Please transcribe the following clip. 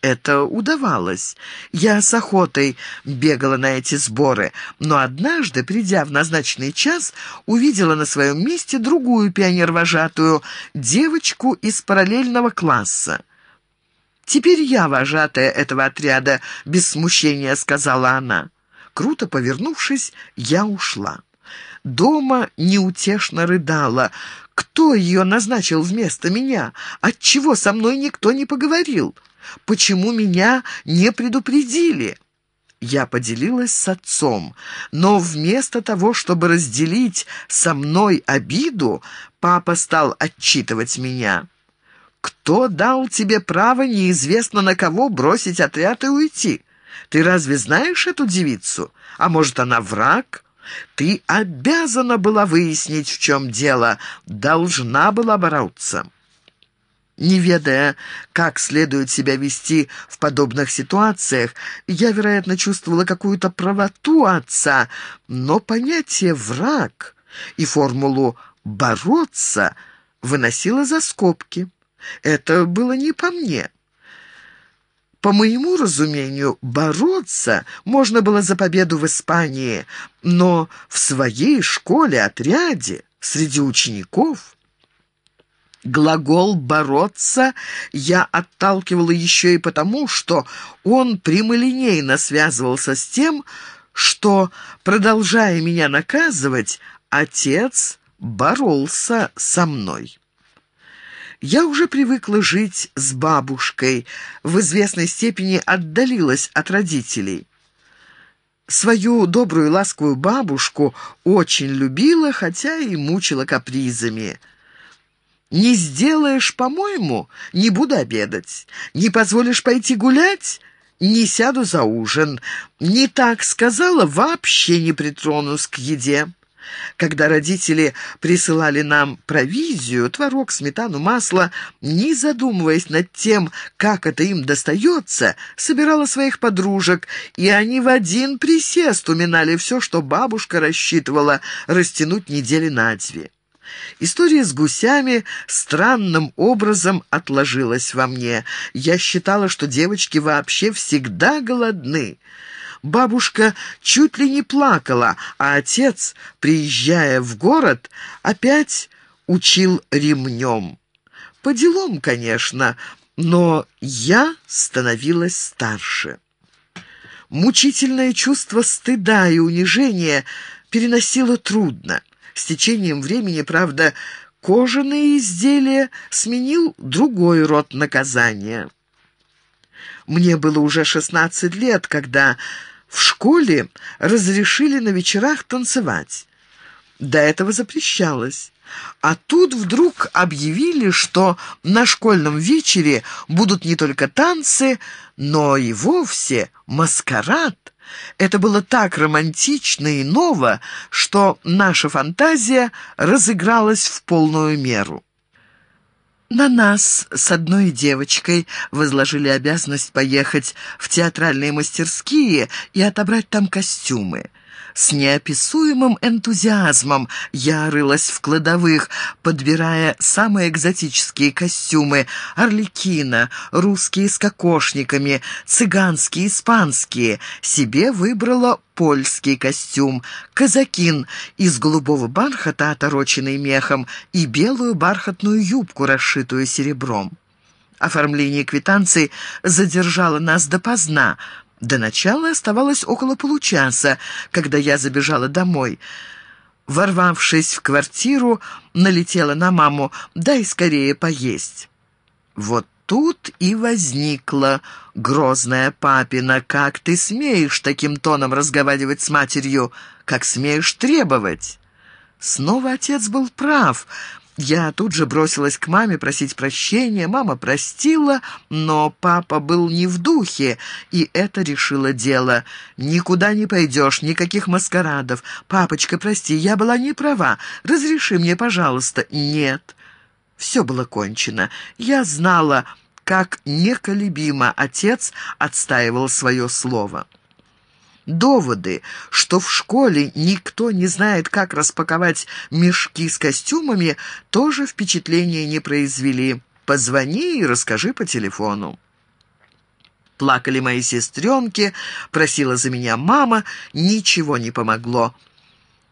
Это удавалось. Я с охотой бегала на эти сборы, но однажды, придя в назначенный час, увидела на своем месте другую пионер-вожатую, девочку из параллельного класса. «Теперь я вожатая этого отряда», — без смущения сказала она. Круто повернувшись, я ушла. Дома неутешно рыдала. Кто ее назначил вместо меня? Отчего со мной никто не поговорил? Почему меня не предупредили?» Я поделилась с отцом, но вместо того, чтобы разделить со мной обиду, папа стал отчитывать меня. «Кто дал тебе право неизвестно на кого бросить отряд и уйти? Ты разве знаешь эту девицу? А может, она враг?» Ты обязана была выяснить, в чем дело, должна была бороться. Не ведая, как следует себя вести в подобных ситуациях, я, вероятно, чувствовала какую-то правоту отца, но понятие «враг» и формулу «бороться» выносила за скобки. Это было не по мне. По моему разумению, бороться можно было за победу в Испании, но в своей школе-отряде, среди учеников... Глагол «бороться» я отталкивала еще и потому, что он прямолинейно связывался с тем, что, продолжая меня наказывать, отец боролся со мной. Я уже привыкла жить с бабушкой, в известной степени отдалилась от родителей. Свою добрую ласковую бабушку очень любила, хотя и мучила капризами. Не сделаешь, по-моему, не буду обедать. Не позволишь пойти гулять, не сяду за ужин. Не так сказала, вообще не притронусь к еде. Когда родители присылали нам провизию, творог, сметану, масло, не задумываясь над тем, как это им достается, собирала своих подружек, и они в один присест уминали все, что бабушка рассчитывала растянуть недели на две. История с гусями странным образом отложилась во мне. Я считала, что девочки вообще всегда голодны. Бабушка чуть ли не плакала, а отец, приезжая в город, опять учил ремнем. По делам, конечно, но я становилась старше. Мучительное чувство стыда и унижения переносило трудно. С течением времени, правда, кожаные изделия сменил другой род наказания. Мне было уже 16 лет, когда в школе разрешили на вечерах танцевать. До этого запрещалось. А тут вдруг объявили, что на школьном вечере будут не только танцы, но и вовсе маскарад. Это было так романтично и ново, что наша фантазия разыгралась в полную меру. На нас с одной девочкой возложили обязанность поехать в театральные мастерские и отобрать там костюмы. С неописуемым энтузиазмом я рылась в кладовых, подбирая самые экзотические костюмы — орликина, русские с кокошниками, цыганские, испанские. Себе выбрала польский костюм, казакин из голубого бархата, отороченный мехом, и белую бархатную юбку, расшитую серебром. Оформление квитанции задержало нас допоздна — до начала оставалось около получаса, когда я забежала домой. Ворвавшись в квартиру, налетела на маму «дай скорее поесть». Вот тут и возникла грозная папина. «Как ты смеешь таким тоном разговаривать с матерью? Как смеешь требовать?» Снова отец был прав. Я тут же бросилась к маме просить прощения. Мама простила, но папа был не в духе, и это решило дело. «Никуда не пойдешь, никаких маскарадов. Папочка, прости, я была не права. Разреши мне, пожалуйста». «Нет». Все было кончено. Я знала, как неколебимо отец отстаивал свое слово. Доводы, что в школе никто не знает, как распаковать мешки с костюмами, тоже впечатления не произвели. Позвони и расскажи по телефону. Плакали мои сестренки, просила за меня мама, ничего не помогло.